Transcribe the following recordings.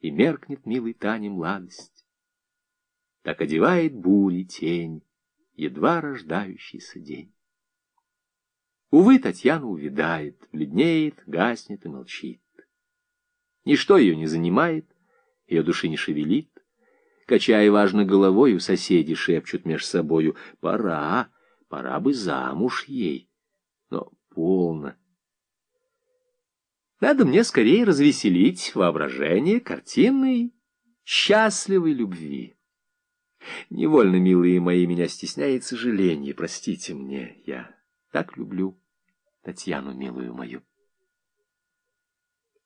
и меркнет милый Тане младость. Так одевает бури тень, едва рождающийся день. Увы, Татьяна увядает, бледнеет, гаснет и молчит. Ничто ее не занимает, ее души не шевелит. Качая важно головою, соседи шепчут меж собою, пора, пора бы замуж ей. Но полно. Надо мне скорее развеселить воображение картинной, счастливой любви. Невольно, милые мои, меня стесняет сожаление, простите мне, я так люблю Татьяну, милую мою.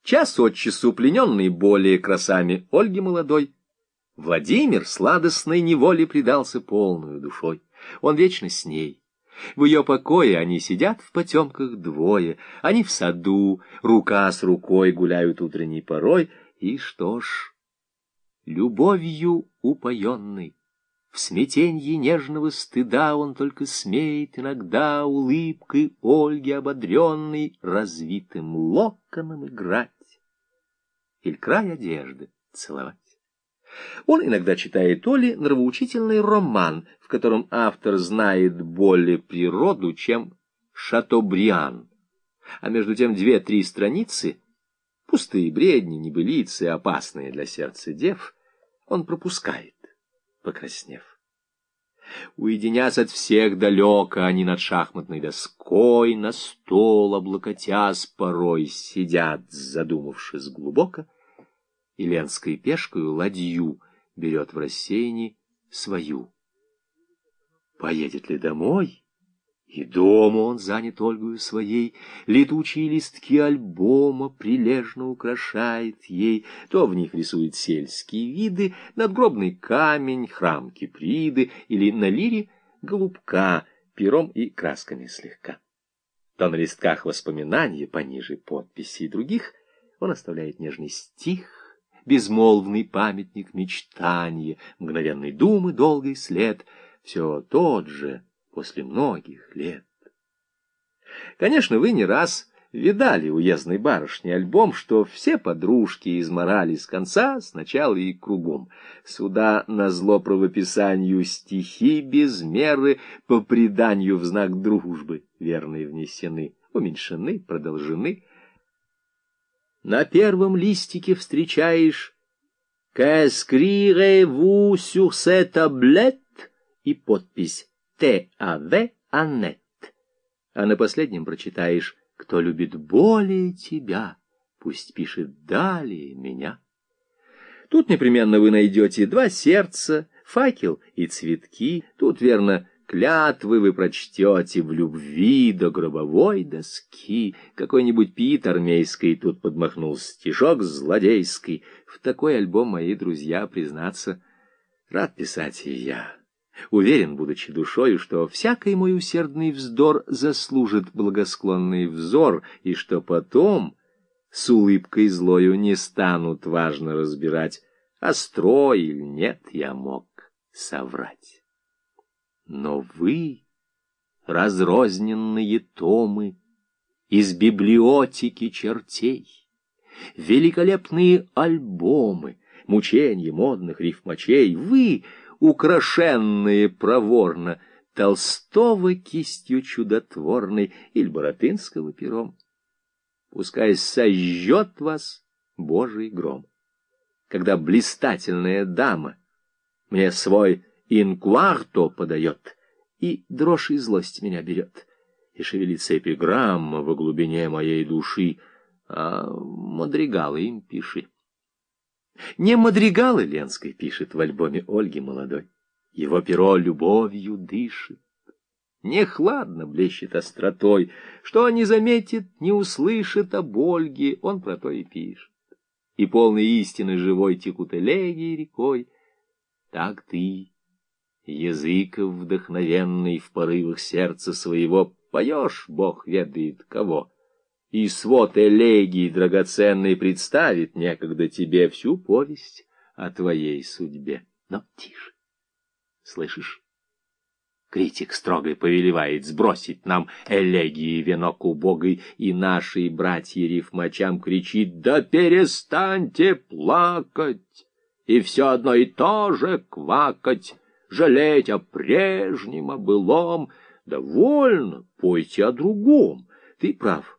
Час от часу, плененный более красами Ольги молодой, Владимир сладостной неволе предался полную душой. Он вечно с ней. В ее покое они сидят в потемках двое, они в саду, рука с рукой гуляют утренней порой, и что ж, любовью упоенный, в смятенье нежного стыда он только смеет иногда улыбкой Ольги ободренной развитым локоном играть или край одежды целовать. Он иногда читает Оле нравоучительный роман, в котором автор знает более природу, чем Шатобриан. А между тем две-три страницы, пустые бредни, небылицы, опасные для сердца дев, он пропускает, покраснев. Уединясь от всех далеко, они над шахматной доской, на стол облокотясь порой, сидят, задумавшись глубоко, и ленской пешкою ладью берет в рассеянии свою. Поедет ли домой? И дома он занят Ольгою своей, летучие листки альбома прилежно украшает ей, то в них рисует сельские виды, надгробный камень, храм Киприды или на лире голубка пером и красками слегка. То на листках воспоминания пониже подписи других он оставляет нежный стих, безмолвный памятник мечтания, мгновенной думы долгий след, все тот же после многих лет. Конечно, вы не раз видали уездной барышни альбом, что все подружки изморали с конца, сначала и кругом. Сюда на зло правописанию стихи без меры по преданию в знак дружбы верные внесены, уменьшены, продолжены, на первом листике встречаешь «Qu'escrirez-vous sur cette tablette?» и подпись «Т.А.В. Аннет». А на последнем прочитаешь «Кто любит более тебя, пусть пишет далее меня». Тут непременно вы найдете два сердца, факел и цветки. Тут, верно, Клятвы вы прочтете в любви до гробовой доски. Какой-нибудь пит армейский тут подмахнул стишок злодейский. В такой альбом мои друзья, признаться, рад писать и я. Уверен, будучи душою, что всякий мой усердный вздор заслужит благосклонный взор, и что потом с улыбкой злою не станут важно разбирать, остро или нет я мог соврать. Но вы, разрозненные томы из библиотеки чертей, великолепные альбомы, мучения модных рифмачей, вы, украшенные проворно, Толстого кистью чудотворной или Боротынского пером. Пускай сожжет вас Божий гром. Когда блистательная дама мне свой инкварто подает, и дрожь и злость меня берет, и шевелится эпиграмма во глубине моей души, а мадригалы им пиши. Не мадригалы Ленской пишет в альбоме Ольги молодой, его перо любовью дышит. Не хладно блещет остротой, что не заметит, не услышит об Ольге, он про то и пишет. И полный истины живой текут элегии рекой. Так ты, Языков, вдохновенный в порывах сердца своего, поешь, бог ведает кого. И свод элегий драгоценный представит некогда тебе всю повесть о твоей судьбе. Но тише, слышишь? Критик строго повелевает сбросить нам элегии венок убогой, и наши братья-рифмачам кричит «Да перестаньте плакать!» и все одно и то же квакать жалеть о прежнем, о былом. Довольно, пойте о другом. Ты прав.